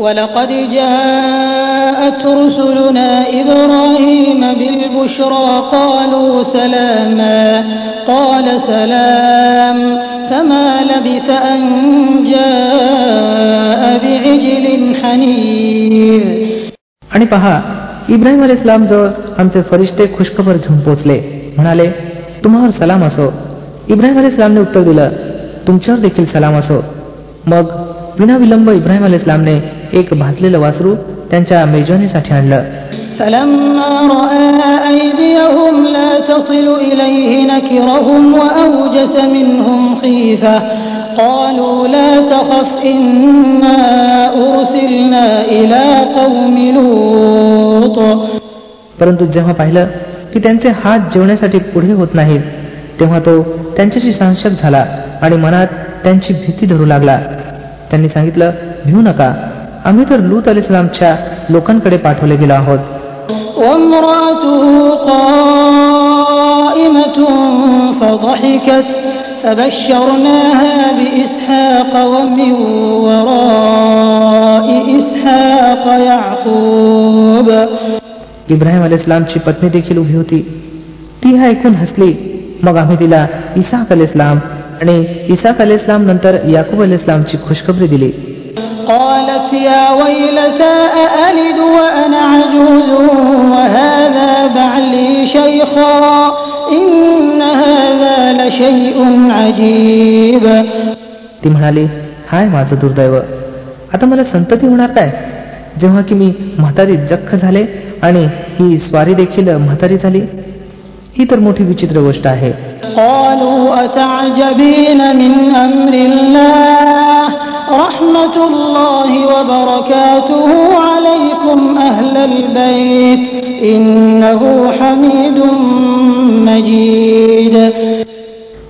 ولقد جاءت رسلنا إبراهيم بالبشرى قالوا سلاما قال سلام فما لبث أن جاء بعجل حنيذ आणि पहा इब्राहिम अल इस्लाम जवळ आमचे फरिश्ते खुशखबर घेऊन पोचले म्हणाले तुम्हावर सलाम असो इब्राहिम अल इस्लामने उत्तर दिलं तुमच्यावर देखील सलाम असो मग विनाविलंब इब्राहिम अल इस्लामने एक भाजलेलं वासरू त्यांच्या मेजवानीसाठी आणलं. परंतु जेव्हा पाहिलं की त्यांचे हात जेवण्यासाठी पुढे होत नाहीत तेव्हा तो त्यांच्याशी संशक झाला आणि मनात त्यांची भीती धरू लागला. त्यांनी सांगितलं भिवू नका आम्ही तर लूत अली इस्लामच्या लोकांकडे पाठवले गेलो आहोत. इब्राहिम अली इस्लामची पत्नी देखील उभी होती. ती हा ऐकून हसली. मग आम्ही तिला इसाक अली इस्लाम आणि इसाक अली इस्लाम नंतर याकूब अली इस्लामची खुशखबरी दिली. قالت يا ويلتى أألد وأنا عجوز وهذا بعلي شيخا إن هذا لشيء عجيب ती म्हणाली हाय माझं दुर्दैव आता मला संतती होणार काय जेव्हा की मी म्हातारी जख्ख झाले आणि ही स्वारी देखील म्हातारी झाली ही तर मोठी विचित्र गोष्ट आहे قالوا أتعجبين من أمر الله رحمة الله وبركاته عليكم أهل البيت إنه حميد مجيد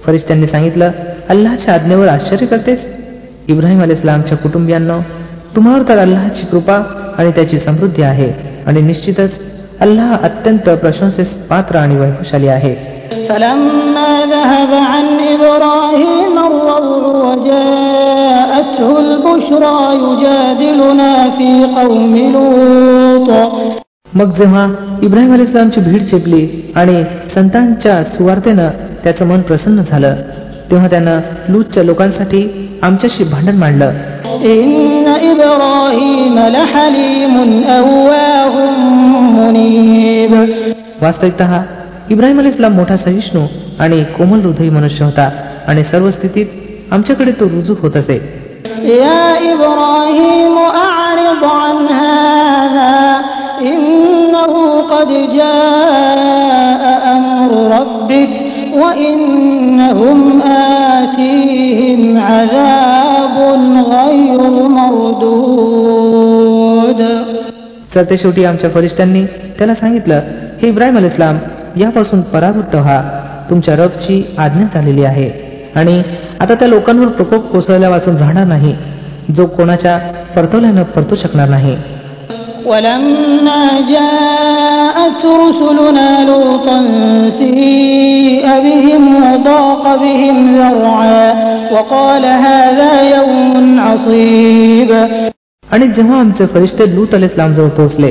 फरिश्त्यांनी सांगितलं अल्लाच्या आज्ञेवर आश्चर्य करतेस इब्राहिम अल इस्लामच्या कुटुंबियांना तुम्हावर तर अल्लाची कृपा आणि त्याची समृद्धी आहे आणि निश्चितच अल्लाह अत्यंत प्रशंसेस पात्र आणि वैभवशाली आहे فلما ذهب عن إبراهيم الروع وجاءته البشرى يجادلنا في قوم لوط मग जेव्हा इब्राहिम अल इस्लामची भीड चेपली आणि संतांच्या सुवार्तेनं त्याचं मन प्रसन्न झालं तेव्हा त्यानं लूतच्या लोकांसाठी आमच्याशी भांडण मांडलं إن إبراهيم لحليم أواه منيب वास्तविकत इब्राहिम अली इस्लाम मोठा सहिष्णू आणि कोमल हृदय मनुष्य होता आणि सर्व स्थितीत आमच्याकडे तो रुजू होत असे. सरते शेवटी आमच्या फरिष्ठांनी त्याला सांगितलं हे इब्राहिम अल इस्लाम यापासून परावृत्त व्हा तुमच्या रबची आज्ञा झालेली आहे आणि आता त्या लोकांवर प्रकोप कोसळल्या वाचून राहणार नाही जो कोणाच्या परतवल्यानं परतू शकणार नाही ولما جاءت رسلنا لوطا سيء بهم وضاق بهم ذرعا وقال هذا يوم عصيب आणि जेव्हा आमचे फरिश्ते लूत अल इस्लाम जवळ पोहोचले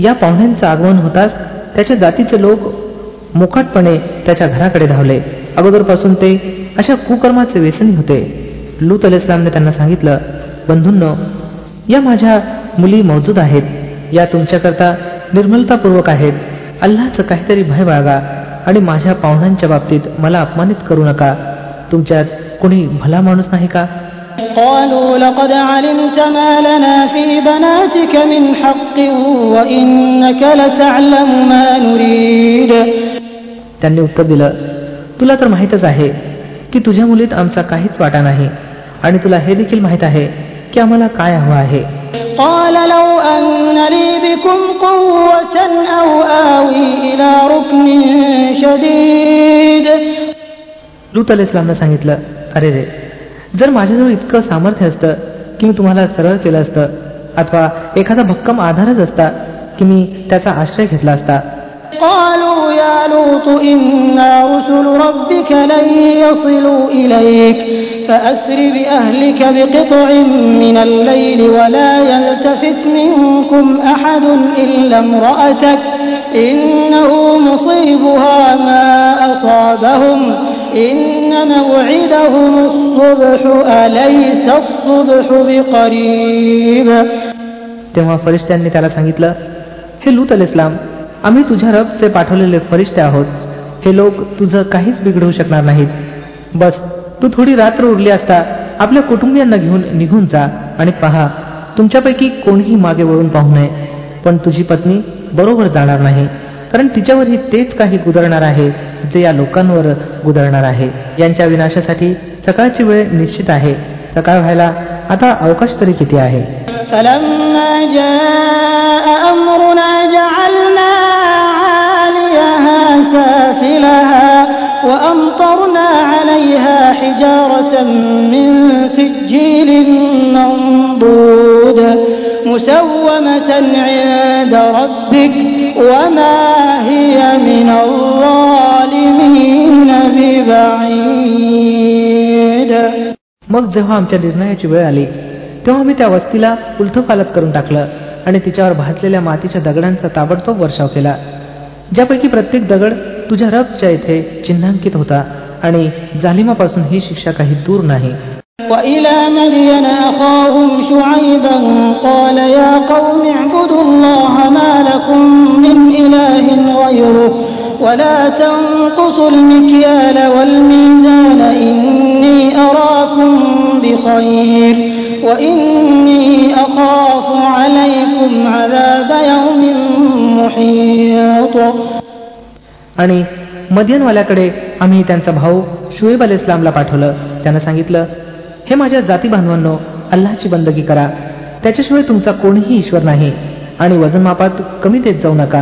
या पाहुण्यांचं आगमन होताच त्याच्या जातीचे लोक मोकाटपणे त्याच्या घराकडे धावले. अगोदरपासून ते अशा कुकर्माचे व्यसनी होते. लूत अल इस्लामने त्यांना सांगितलं बंधूंनो या माझ्या मुली मौजूद आहेत. या तुमच्याकरता निर्मलतापूर्वक आहेत. अल्लाचं काहीतरी भय बाळगा आणि माझ्या पाहुण्यांच्या बाबतीत मला अपमानित करू नका. तुमच्यात कोणी भला माणूस नाही का? قالوا لقد علمت ما لنا في بناتك من حق وإنك لتعلم ما نريد त्यांनी उत्तर दिलं तुला तर माहीतच आहे की तुझ्या मुलीत आमचा काहीच वाटा नाही आणि तुला हे देखील माहीत आहे की आम्हाला काय हवं आहे قال لو أن لي بكم قوة أو آوي إلى ركن شديد लूत अल इस्लामनं सांगितलं अरे रे जर माझ्याजवळ इतकं सामर्थ्य असतं की मी तुम्हाला सरळ केलं असतं अथवा एखादा भक्कम आधारच असता की मी त्याचा आश्रय घेतला असता قالوا يا لوط إنا رسل ربك لن يصلوا إليك فأسر بأهلك بقطع من الليل ولا يلتفت منكم أحد إلا امرأتك إنه مصيبها ما أصابهم तेव्हा फरिश्त्यांनी त्याला सांगितलं हे लूत अल इस्लाम आम्ही तुझ्या रबचे पाठवलेले फरिश्ते आहोत. हे लोक तुझं काहीच बिघडवू शकणार नाहीत. बस तू थोडी रात्र उरली असता आपल्या कुटुंबियांना घेऊन निघून जा आणि पहा तुमच्यापैकी कोणीही मागे वळून पाहू नये. पण तुझी पत्नी बरोबर जाणार नाही कारण तिच्यावरही तेच काही गुदरणार आहे. जे या लोकांवर गुदरणार आहे यांच्या विनाशासाठी सकाळची वेळ निश्चित आहे सकाळ व्हायला आता अवकाश तरी किती आहे فلما جاء أمرنا جعلنا عاليها سافلها وأمطرنا عليها حجارة من سجيل منضود مسومة عند ربك وما هي من الظالمين ببعيد मग जेव्हा आमच्या निर्णयाची वेळ आली तेव्हा मी त्या वस्तीला उलथपालत करून टाकलं आणि तिच्यावर भाजलेल्या मातीच्या दगडांचा ताबडतोब वर्षाव केला ज्यापैकी प्रत्येक दगड तुझ्या रबच्या इथे चिन्हांकित होता आणि जालिमापासून ही शिक्षा काही दूर नाही وإلى مدين أخاهم شعيبا قال يا قوم اعبدوا الله ما لكم من إله غيره ولا تنقصوا المكيال والميزان إني أراكم بخير وإني أخاف عليكم عذاب يوم محيط आणि मदियनवाल्याकडे आम्ही त्यांचा भाऊ शुएब अल इस्लामला पाठवलं त्यानं सांगितलं हे माझ्या जाती बांधवांनो अल्लाची बंदगी करा त्याच्याशिवाय तुमचा कोणीही ईश्वर नाही आणि वजनमापात कमी देत जाऊ नका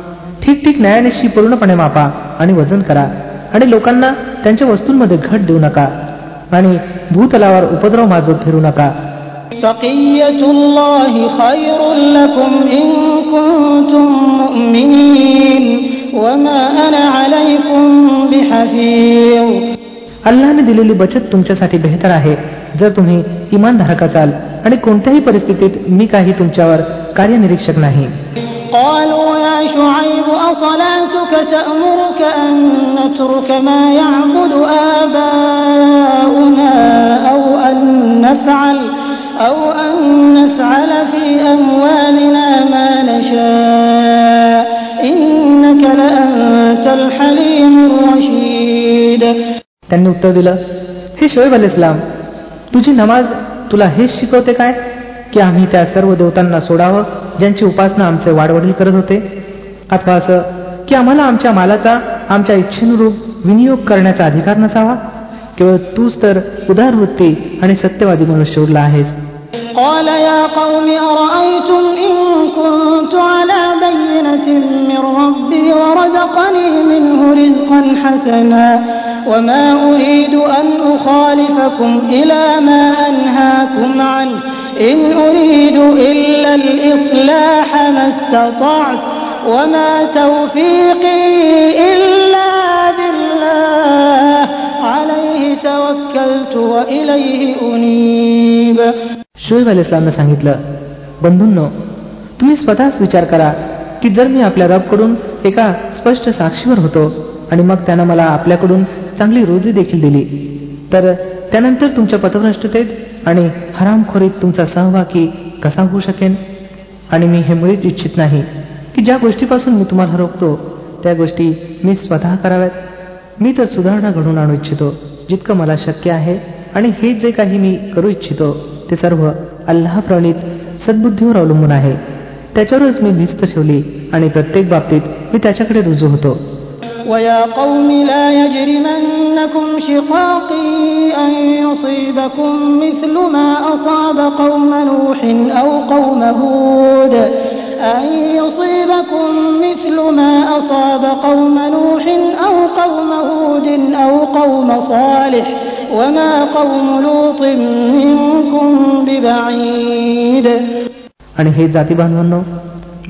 ठीक ठीक न्यायानिशी पूर्णपणे मापा आणि वजन करा आणि लोकांना त्यांच्या वस्तूंमध्ये घट देऊ नका आणि भूतलावर उपद्रव माजवत फिरू नका. अल्लाने दिलेली बचत तुमच्यासाठी बेहतर आहे. जर तुम्ही इमानधारक असाल आणि कोणत्याही परिस्थितीत मी काही तुमच्यावर कार्यनिरीक्षक नाही. قالوا يا شعيب أصلاتك تأمرك أن نترك ما يعبد آباؤنا أو أن نفعل أو أن نفعل في أموالنا ما نشاء إنك لأنت الحليم الرشيد त्यांनी उत्तर दिलं हे शोएब अल इस्लाम तुझी नमाज तुला हेच शिकवते काय की आम्ही त्या सर्व देवतांना सोडावं ज्यांची उपासना आमचे वाडवडील करत होते अथवा असं की आम्हाला आमच्या मालाचा आमच्या इच्छेनुरूप विनियोग करण्याचा अधिकार नसावा केवळ तूच तर उदारवृत्ती आणि सत्यवादी मनुष्य उरला आहेस قال يا قوم أرأيتم إن كنت على بينة من ربي ورزقني منه رزقا حسنا وما أريد أن أخالفكم إلى ما أنهاكم عنه إن أريد إلا الإصلاح ما استطعت وما توفيقي إلا بالله عليه توكلت وإليه أنيب शोएब अल इस्लामनं सांगितलं बंधूंनो तुम्ही स्वतःच विचार करा की जर मी आपल्या रबकडून एका स्पष्ट साक्षीवर होतो आणि मग त्यानं मला आपल्याकडून चांगली रोजी देखील दिली तर त्यानंतर तुमच्या पथभ्रष्टतेत आणि हरामखोरीत तुमचा सहभागी कसा होऊ शकेन? आणि मी हे मुळीच इच्छित नाही की ज्या गोष्टीपासून मी तुम्हाला रोखतो त्या गोष्टी मी स्वतः कराव्यात. मी तर सुधारणा घडून आणू इच्छितो जितकं मला शक्य आहे आणि हे जे काही मी करू इच्छितो ते सर्व अल्लाह प्रणित सद्बुद्धीवर अवलंबून आहे. त्याच्यावरच मी भिस्त ठेवली आणि प्रत्येक बाबतीत मी त्याच्याकडे रुजू होतो. ويا قوم لا يجرمنكم شقاقي أن يصيبكم مثل ما أصاب قوم نوح أو قوم هود أن يصيبكم مثل ما أصاب قوم نوح أو قوم هود أو قوم صالح وما قوم لوط منكم ببعيد आणि हे जाती बांधवांनो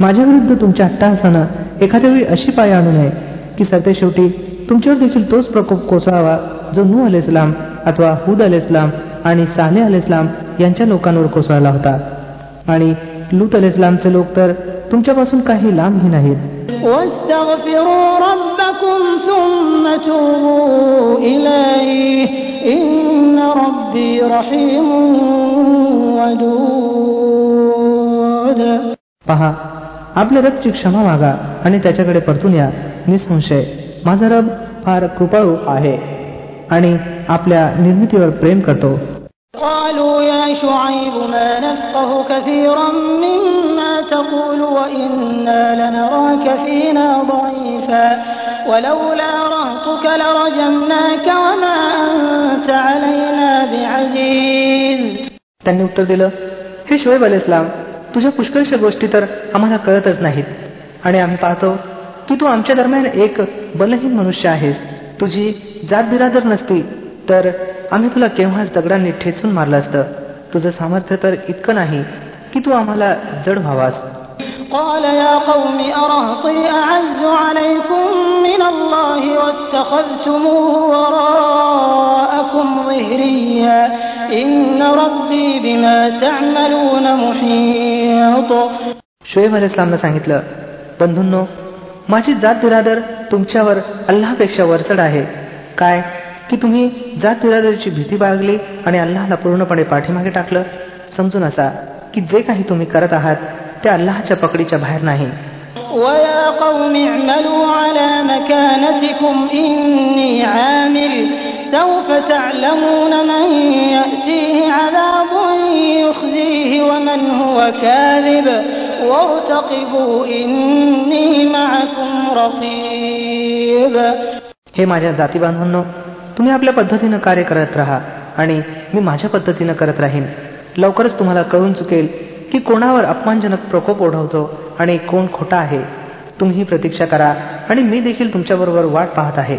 माझ्या विरुद्ध तुमच्या अट्टाहासानं एखाद्या वेळी अशी पाय आणू नये की सरतेशेवटी तुमच्यावर देखील तोच प्रकोप कोसळावा जो नू अल इस्लाम अथवा हुद अल इस्लाम आणि साले अल इस्लाम यांच्या लोकांवर कोसळला होता. आणि लूत अल इस्लामचे लोक तर तुमच्यापासून काही लांबही नाहीत. पहा आपल्या रबची क्षमा मागा आणि त्याच्याकडे परतून या निसंशय माझा रब फार कृपाळू आहे आणि आपल्या निर्मितीवर प्रेम करतो قالوا يا شعيب ما نفقه كثيرا مما تقول وإنا لنراك فينا ضعيفا ولولا رهطك لرجمناك وما أنت علينا بعزيز त्यांनी उत्तर दिलं हे शोएब अल इस्लाम तुझ्या पुष्कळशा गोष्टी तर आम्हाला कळतच नाहीत आणि आम्ही पाहतो की तू आमच्या दरम्यान एक बलहीन मनुष्य आहेस तुझी जात बिरादर नसती तर आम्ही तुला केव्हाच दगडांनी ठेचून मारलं असतं तुझं सामर्थ्य तर इतकं नाही की तू आम्हाला जड व्हावास قال يا قوم أرهطي أعز عليكم من الله واتخذتموه وراءكم ظهريا إن ربي بما تعملون محيط शोएब अल इस्लामनं सांगितलं बंधूंनो माझी जात बिरादर तुमच्यावर अल्लापेक्षा वरचढ आहे काय की तुम्ही जात बिरादरीची भीती बाळगली आणि अल्लाहला पूर्णपणे पाठीमागे टाकलं समजून असा की जे काही तुम्ही करत आहात ते अल्लाहच्या पकडीच्या बाहेर नाही ويا قوم اعملوا على مكانتكم إني عامل سوف تعلمون من يأتيه عذاب يخزيه ومن هو كاذب وارتقبوا إني معكم رقيب हे माझ्या जाती बांधवांनो तुम्ही आपल्या पद्धतीनं कार्य करत राहा आणि मी माझ्या पद्धतीनं करत राहीन लवकरच तुम्हाला कळून चुकेल की कोणावर अपमानजनक प्रकोप ओढवतो आणि कोण खोटा आहे तुम्ही प्रतीक्षा करा आणि मी देखील तुमच्याबरोबर वाट पाहत आहे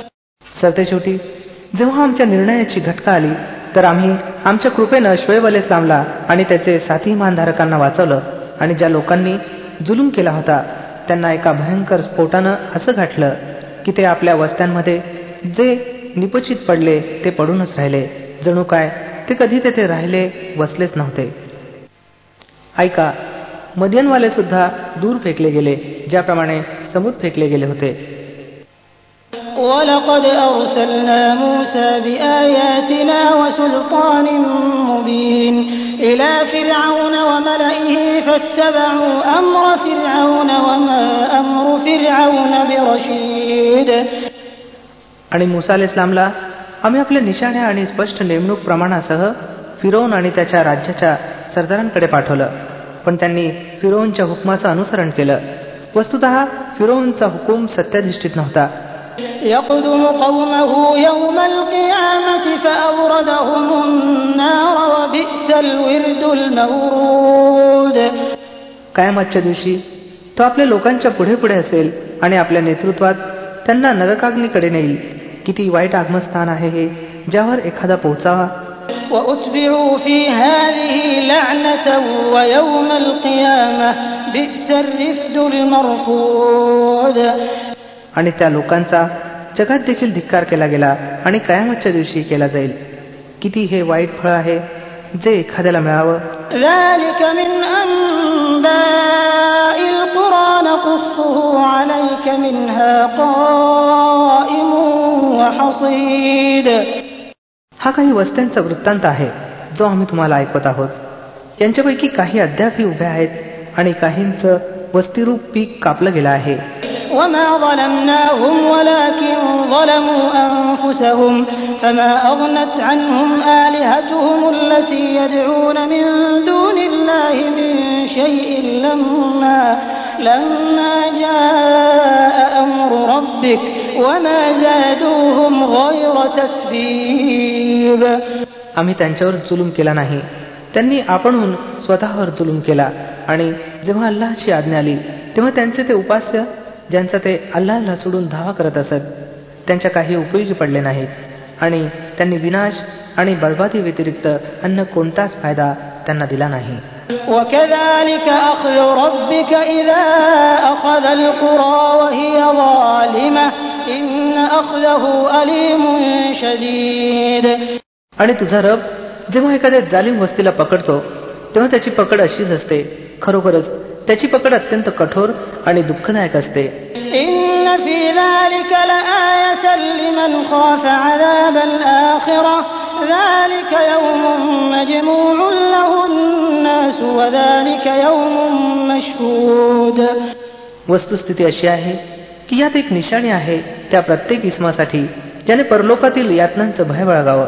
सरतेशेवटी जेव्हा आमच्या निर्णयाची घटका आली तर आम्ही आमच्या कृपेनं शोएब अल इस्लामला आणि त्याचे साथी मानधारकांना वाचवलं आणि ज्या लोकांनी जुलूम केला होता त्यांना एका भयंकर स्फोटानं असं गाठलं की ते आपल्या वस्त्यांमध्ये जे निपचित पडले ते पडूनच राहिले. जणू काय ते कधी तेथे राहिले वसलेच नव्हते. ऐका मदियनवाले सुद्धा दूर फेकले गेले ज्याप्रमाणे समूद फेकले गेले होते. ولقد أرسلنا موسى بآياتنا وسلطان مبين إلى فرعون وملئه فاتبعوا أمر فرعون وما أمر فرعون برشيد आणि मुसा अल इस्लामला आम्ही आपल्या निशाण्या आणि स्पष्ट नेमणूक प्रमाणासह फिरवून आणि त्याच्या राज्याच्या सरदारांकडे पाठवलं पण त्यांनी फिरोनच्या हुकमाचं अनुसरण केलं वस्तुत फिरोनचा हुकूम सत्याधिष्ठित नव्हता يقدم قومه يوم القيامة فأوردهم النار وبئس الورد المورود कायमातच्या दिवशी तो आपल्या लोकांच्या पुढे पुढे असेल आणि आपल्या नेतृत्वात त्यांना नरकाग्नीकडे नेईल किती वाईट आगमस्थान आहे हे ज्यावर एखादा पोहोचावा आणि त्या लोकांचा जगात देखील धिक्कार केला गेला आणि कयामतच्या दिवशी केला जाईल. किती हे वाईट फळ आहे जे एखाद्याला मिळावं? हा काही वस्त्यांचा वृत्तांत आहे जो आम्ही तुम्हाला ऐकवत आहोत. यांच्यापैकी काही अद्यापही उभ्या आहेत आणि काहींचं वस्तीरूप पीक कापलं गेलं आहे. وما ظلمناهم ولكن ظلموا أنفسهم فما أغنت عنهم آلهتهم التي يدعون من دون الله من شيء لما لما جاء أمر ربك وما زادوهم غير تتبيب आम्ही त्यांच्यावर जुलूम केला नाही त्यांनी आपणहून स्वतःवर जुलूम केला आणि जेव्हा अल्लाची आज्ञा आली तेव्हा त्यांचे ते उपास्य ज्यांचा ते अल्लाहला सोडून धावा करत असत त्यांच्या काही उपयोगी पडले नाहीत आणि त्यांनी विनाश आणि बळबादी व्यतिरिक्त अन्य कोणताच फायदा त्यांना दिला नाही وكذلك أخذ ربك إذا أخذ القرى وهي ظالمة إن أخذه أليم شديد आणि तुझा रब जेव्हा एखाद्या जालिम वस्तीला पकडतो तेव्हा त्याची पकड अशीच असते खरोखरच त्याची पकड अत्यंत कठोर आणि दुःखदायक असते. वस्तुस्थिती अशी आहे की यात एक निशाणी आहे त्या प्रत्येक इसमासाठी ज्याने परलोकातील यातनांचं भय बळगावं.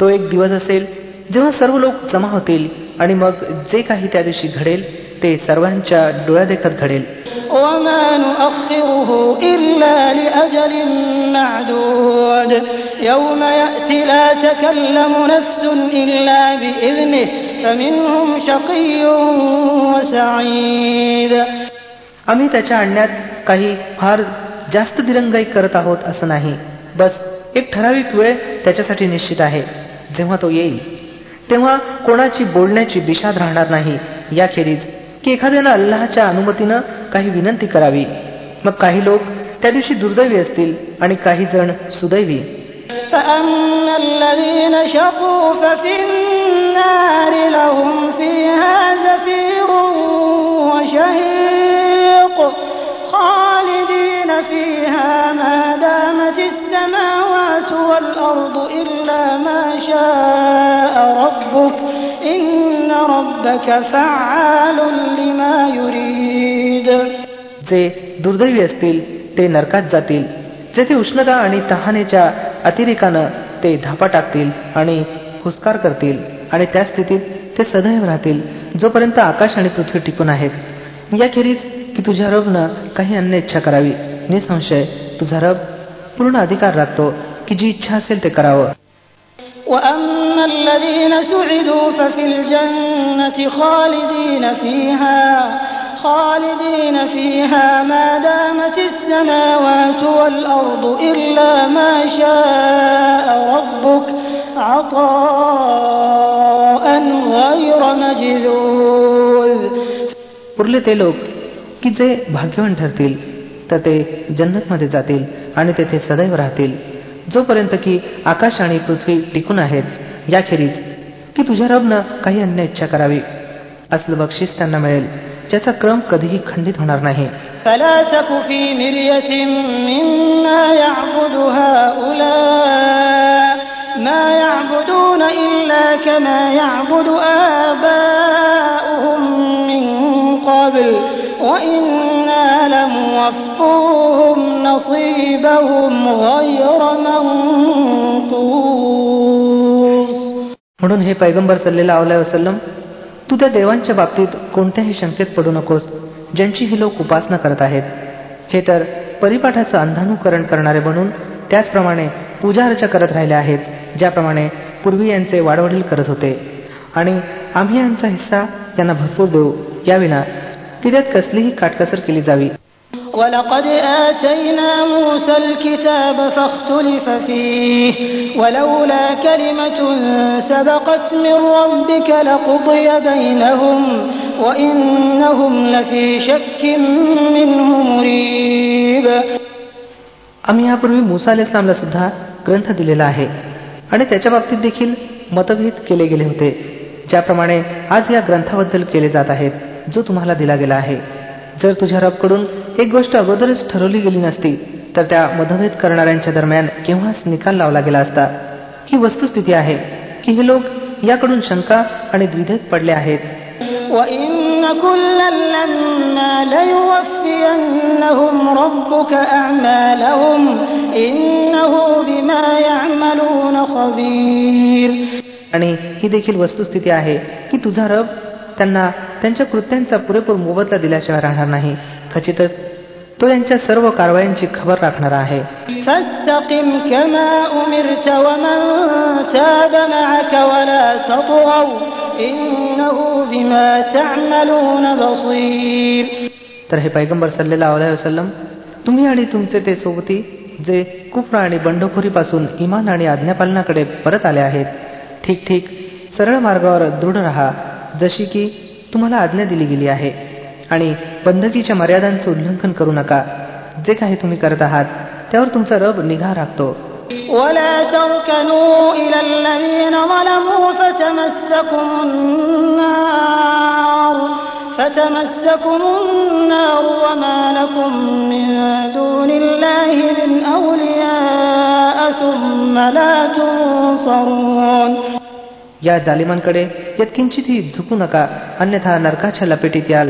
तो एक दिवस असेल जेव्हा सर्व लोक जमा होतील आणि मग जे काही त्या दिवशी घडेल ते सर्वांच्या डोळ्यादेखत घडेल وما نؤخره إلا لأجل معدود يوم يأتي لا تكلم نفس إلا بإذنه فمنهم شقي وسعيد आम्ही त्याच्या आणण्यात काही फार जास्त दिरंगाई करत आहोत असं नाही बस एक ठराविक वेळ त्याच्यासाठी निश्चित आहे जेव्हा तो येईल तेव्हा कोणाची बोलण्याची दिशात राहणार नाही याखेरीज की एखाद्यानं अल्लाहच्या अनुमतीनं काही विनंती करावी मग काही लोक त्या दिवशी दुर्दैवी असतील आणि काही जण सुदैवी فأما الذين شقوا ففي النار لهم فيها زفير وشهيق خالدين فيها ما دامت السماوات والأرض إلا ما شاء ربك जे दुर्दैवी असतील ते नरकात जातील. जेथे उष्णता आणि तहानेच्या अतिरेकानं ते धापा टाकतील आणि हुस्कार करतील आणि त्या स्थितीत ते सदैव राहतील जोपर्यंत आकाश आणि पृथ्वी टिकून आहेत. याखेरीज की तुझ्या रबनं काही अन्य इच्छा करावी. निसंशय तुझा रब पूर्ण अधिकार राखतो की जी इच्छा असेल ते करावं. وأما الذين سعدوا ففي الجنة خالدين فيها خالدين فيها ما دامت السماوات والأرض إلا ما شاء ربك عطاء غير مجذوذ उरले ते लोक की जे भाग्यवान ठरतील तर ते जन्नतमध्ये जातील आणि तेथे सदैव राहतील जोपर्यंत की आकाश आणि पृथ्वी टिकून आहेत याखेरीज की तुझ्या रबनं काही अन्य इच्छा करावी असलं बक्षीस त्यांना मिळेल ज्याचा क्रम कधीही खंडित होणार नाही فلا تك في مرية مما يعبد هؤلاء ما يعبدون إلا كما يعبد آباؤهم من قبل وإنا لموفوهم نصيبهم غير منقوص म्हणून हे पैगंबर सल्लेला वसलम तू त्या देवांच्या बाबतीत कोणत्याही शंकेत पडू नकोस ज्यांची ही लोक उपासना करत आहेत हे तर परिपाठाचं अंधानुकरण करणारे बनून त्याचप्रमाणे पूजा अर्चा करत राहिले आहेत ज्याप्रमाणे पूर्वी यांचे वाडवडील करत होते आणि आम्ही यांचा हिस्सा त्यांना भरपूर देऊ याविना की त्यात कसलीही काटकसर केली जावी ولقد آتينا موسى الكتاب فاختلف فيه ولولا كلمة سبقت من ربك لقضي بينهم وإنهم لفي شك منه مريب आम्ही यापूर्वी मुसा अल इस्लामला सुद्धा ग्रंथ दिलेला आहे आणि त्याच्या बाबतीत देखील मतभेद केले गेले होते ज्याप्रमाणे आज या ग्रंथाबद्दल केले जात आहेत जो तुम्हाला दिला गेला आहे जर तुझ्या रबकडून एक गोष्ट अगोदरच ठरवली गेली नसती तर त्या मदतभेद करणाऱ्यांच्या दरम्यान केव्हाच निकाल लावला गेला असता. ही वस्तुस्थिती आहे की हे लोक याकडून शंका आणि द्विधेत पडले आहेत. आणि ही देखील वस्तुस्थिती आहे की तुझा रब त्यांना त्यांच्या कृत्यांचा पुरेपूर मोबदला दिल्याशिवाय राहणार नाही. खचितच तो त्यांच्या सर्व कारवायांची खबर राखणारा आहे. तर हे पैगंबर सल्लेला वसलम तुम्ही आणि तुमचे ते सोबती जे कुफ्र आणि बंडखोरीपासून इमान आणि आज्ञापालनाकडे परत आले आहेत ठीक ठीक सरळ मार्गावर दृढ रहा जशी की तुम्हाला आज्ञा दिली गेली आहे. आणि बंदकीच्या मर्यादांचं उल्लंघन करू नका जे काही तुम्ही करत आहात त्यावर तुमचा रब निघा राखतो ولا تركنوا إلى الذين ظلموا فتمسكم النار فتمسكم النار وما لكم من دون الله من أولياء ثم لا تنصرون या जालिमांकडे यत्किंचितही झुकू नका अन्यथा नरकाच्या लपेटीत याल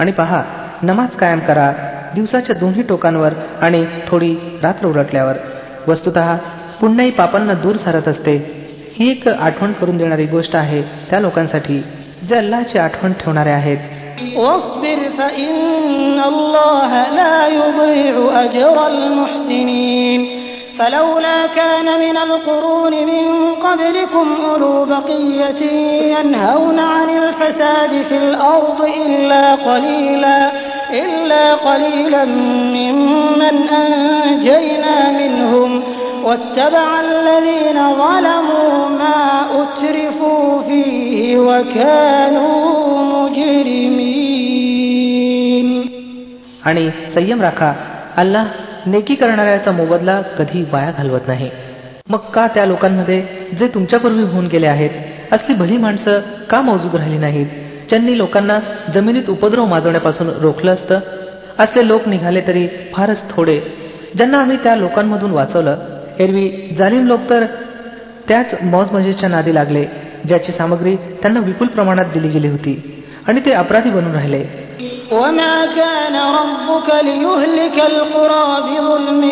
आणि पहा नमाज कायम करा दिवसाच्या दोन्ही टोकांवर आणि थोडी रात्र उलटल्यावर. वस्तुत पुण्याही पापांना दूर सारत असते. ही एक आठवण करून देणारी गोष्ट आहे त्या लोकांसाठी जे अल्लाची आठवण ठेवणारे आहेत. واصبر فإن الله لا يضيع أجر المحسنين فلولا كان من القرون من قبلكم أولو بقية ينهون عن الفساد في الأرض إلا قليلا إلا قليلا ممن أنجينا منهم واتبع الذين ظلموا ما أترفوا فيه وكانوا مجرمين आणि संयम राखा अल्लाह नेकी करणाऱ्याचा मोबदला कधी वाया घालवत नाही. मग का त्या लोकांमध्ये जे तुमच्यापूर्वी होऊन गेले आहेत असली भली माणसं का मौजूद राहिली नाहीत? ज्यांनी लोकांना जमिनीत उपद्रव माजवण्यापासून रोखलं असतं? असले लोक निघाले तरी फारच थोडे. ज्यांना आम्ही त्या लोकांमधून वाचवलं एरवी जालिम लोक तर त्याच मौजमजेच्या नादी लागले ज्याची सामग्री त्यांना विपुल प्रमाणात दिली गेली होती. आणि ते अपराधी बनून राहिले. وما كان ربك ليهلك القرى بظلم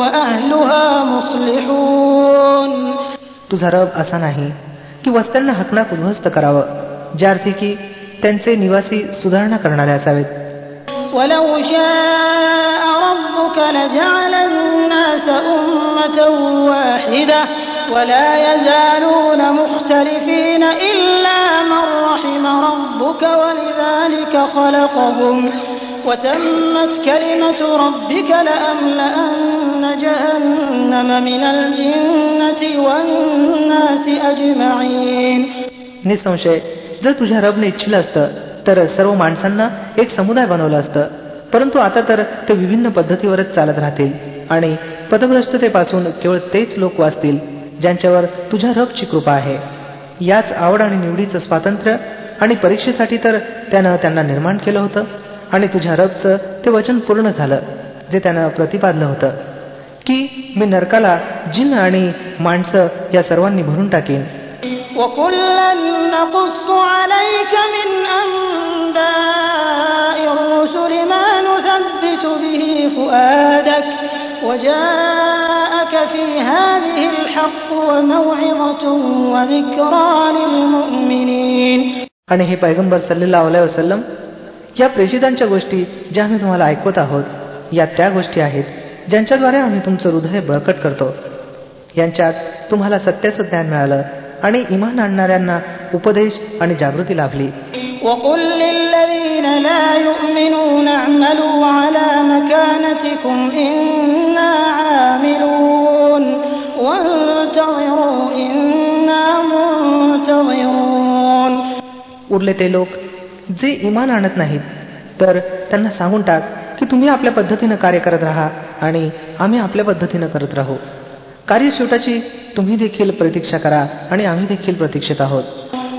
وأهلها مصلحون तुझा रब असा नाही की वस्त्यांना हकनाक उद्ध्वस्त करावं ज्या अर्थी की त्यांचे निवासी सुधारणा करणारे असावेत ولو شاء ربك لجعل الناس أمة واحدة ولا يزالون مختلفين إلا من رحم ربك ولذلك خلقهم وتمت كلمة ربك لأملأن جهنم من الجنة والناس أجمعين निसंशय जर तुझ्या रबने इच्छिलं असतं तर सर्व माणसांना एक समुदाय बनवलं असतं परंतु आता तर ते विभिन्न पद्धतीवरच चालत राहतील आणि पदभ्रष्टतेपासून केवळ तेच लोक वाचतील ज्यांच्यावर तुझ्या रबची कृपा आहे. याच आवड आणि निवडीचं स्वातंत्र्य आणि परीक्षेसाठी तर त्यानं त्यांना निर्माण केलं होतं आणि तुझ्या रबचं ते वचन पूर्ण झालं जे त्यानं प्रतिपादलं होतं. की मी नरकाला जिन आणि माणसं या सर्वांनी भरून टाकीन. وجاءك في هذه आणि हे पैगंबर सल्लेल्लाहु अलैहि वसल्लम या प्रेषितांच्या गोष्टी ज्या आम्ही तुम्हाला ऐकवत आहोत या त्या गोष्टी आहेत ज्यांच्याद्वारे आम्ही तुमचं हृदय बळकट करतो यांच्यात तुम्हाला सत्याचं ज्ञान मिळालं आणि इमान आणणाऱ्यांना उपदेश आणि जागृती लाभली وقل للذين لا يؤمنون اعملوا على مكانتكم إنا उरले ते लोक जे इमान आणत नाहीत तर त्यांना सांगून टाक की तुम्ही आपल्या पद्धतीनं कार्य करत राहा आणि आम्ही आपल्या पद्धतीनं करत राहू कार्य शेवटाची तुम्ही देखील प्रतीक्षा करा आणि आम्ही देखील प्रतीक्षित आहोत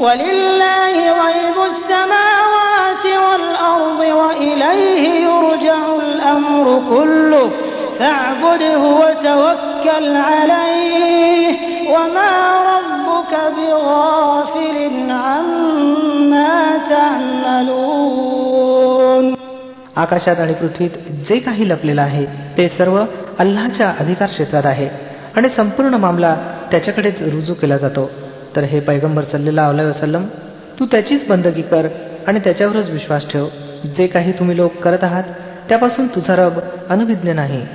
ولله غيب السماوات والأرض وإليه يرجع الأمر كله فاعبده وتوكل عليه وما आकाशात आणि पृथ्वीत जे काही लपलेलं आहे ते सर्व अल्लाच्या अधिकार क्षेत्रात आहे. आणि संपूर्ण मामला त्याच्याकडेच रुजू केला जातो. तर हे पैगंबर सल्लेला अलैहि वसल्लम तू त्याचीच बंदगी कर आणि त्याच्यावरच विश्वास ठेव. जे काही तुम्ही लोक करत आहात त्यापासून तुझा रब अनभिज्ञ नाही.